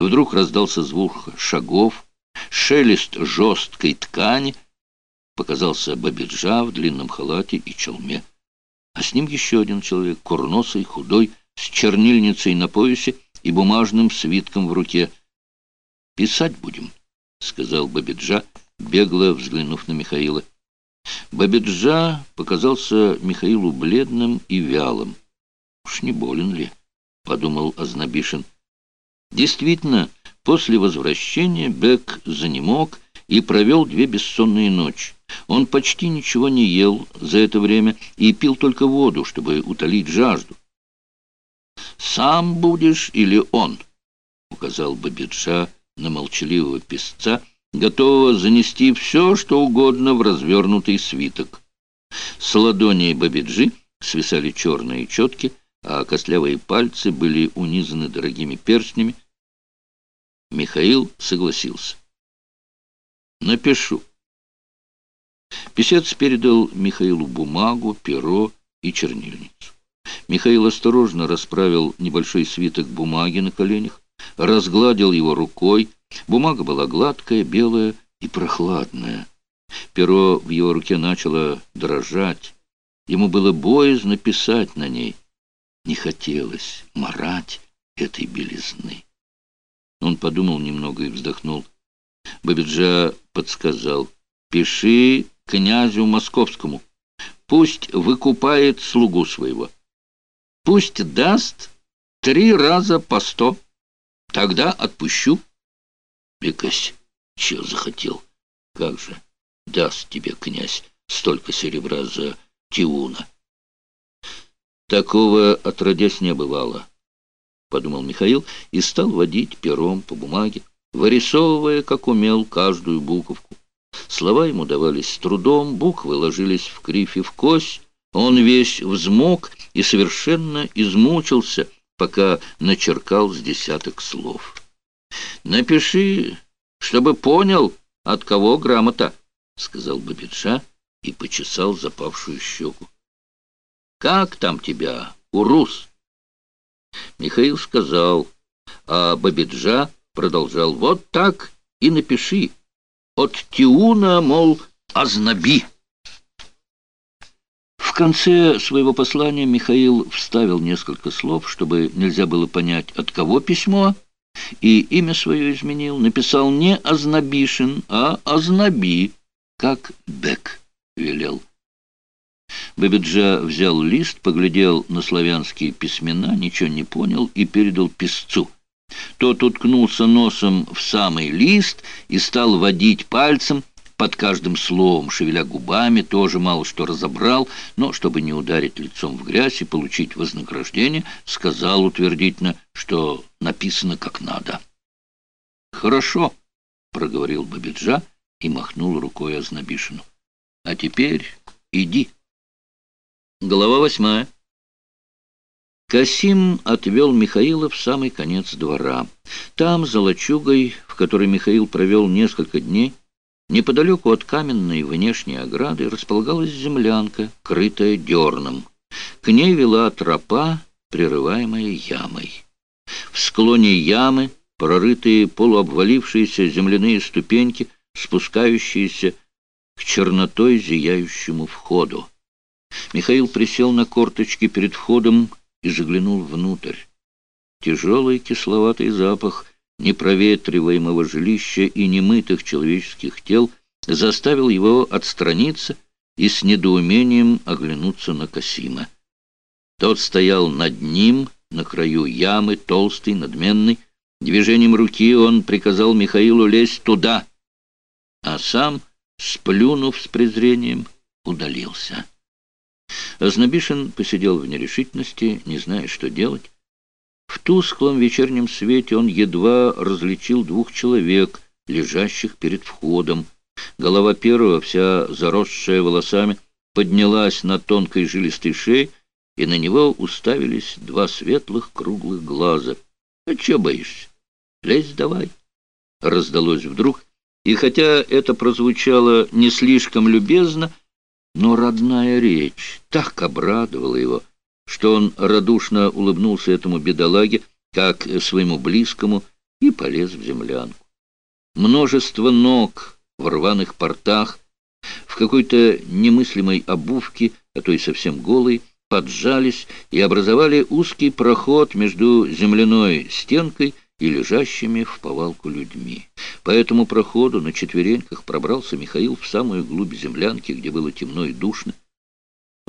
Вдруг раздался звук шагов, шелест жесткой ткани. Показался Бабиджа в длинном халате и челме. А с ним еще один человек, курносый, худой, с чернильницей на поясе и бумажным свитком в руке. «Писать будем», — сказал Бабиджа, бегло взглянув на Михаила. Бабиджа показался Михаилу бледным и вялым. «Уж не болен ли?» — подумал Ознобишин. Действительно, после возвращения Бек занемог и провел две бессонные ночи. Он почти ничего не ел за это время и пил только воду, чтобы утолить жажду. «Сам будешь или он?» — указал Бабиджа на молчаливого песца, готового занести все, что угодно в развернутый свиток. С ладоней Бабиджи свисали черные четки, а костлявые пальцы были унизаны дорогими перстнями. Михаил согласился. «Напишу». Писец передал Михаилу бумагу, перо и чернильницу. Михаил осторожно расправил небольшой свиток бумаги на коленях, разгладил его рукой. Бумага была гладкая, белая и прохладная. Перо в его руке начало дрожать. Ему было боязно писать на ней. Не хотелось марать этой белизны. Он подумал немного и вздохнул. Бабиджа подсказал. «Пиши князю московскому. Пусть выкупает слугу своего. Пусть даст три раза по сто. Тогда отпущу». Бекась, че захотел? Как же, даст тебе князь столько серебра за Тиуна. Такого отродясь не бывало, — подумал Михаил и стал водить пером по бумаге, вырисовывая, как умел, каждую буковку. Слова ему давались с трудом, буквы ложились в кривь и в кость. Он весь взмок и совершенно измучился, пока начеркал с десяток слов. «Напиши, чтобы понял, от кого грамота», — сказал Бабиджа и почесал запавшую щеку. Как там тебя, Урус? Михаил сказал, а Бабиджа продолжал, вот так и напиши. От Тиуна, мол, ознаби. В конце своего послания Михаил вставил несколько слов, чтобы нельзя было понять, от кого письмо, и имя свое изменил, написал не Ознобишин, а Ознаби, как Бек велел. Бабиджа взял лист, поглядел на славянские письмена, ничего не понял и передал писцу. Тот уткнулся носом в самый лист и стал водить пальцем под каждым словом, шевеля губами, тоже мало что разобрал, но, чтобы не ударить лицом в грязь и получить вознаграждение, сказал утвердительно, что написано как надо. «Хорошо», — проговорил Бабиджа и махнул рукой Ознобишину. «А теперь иди». Глава восьмая. Касим отвел Михаила в самый конец двора. Там, за лачугой, в которой Михаил провел несколько дней, неподалеку от каменной внешней ограды располагалась землянка, крытая дерном. К ней вела тропа, прерываемая ямой. В склоне ямы прорытые полуобвалившиеся земляные ступеньки, спускающиеся к чернотой зияющему входу. Михаил присел на корточки перед входом и заглянул внутрь. Тяжелый кисловатый запах непроветриваемого жилища и немытых человеческих тел заставил его отстраниться и с недоумением оглянуться на Касима. Тот стоял над ним, на краю ямы, толстый, надменный. Движением руки он приказал Михаилу лезть туда, а сам, сплюнув с презрением, удалился. Ознобишин посидел в нерешительности, не зная, что делать. В тусклом вечернем свете он едва различил двух человек, лежащих перед входом. Голова первого, вся заросшая волосами, поднялась на тонкой жилистой шее, и на него уставились два светлых круглых глаза. «А чё боишься? Лезь давай!» Раздалось вдруг, и хотя это прозвучало не слишком любезно, но родная речь так обрадовала его, что он радушно улыбнулся этому бедолаге, как своему близкому, и полез в землянку. Множество ног в рваных портах, в какой-то немыслимой обувке, а то и совсем голой, поджались и образовали узкий проход между земляной стенкой и лежащими в повалку людьми. По этому проходу на четвереньках пробрался Михаил в самую глубь землянки, где было темно и душно.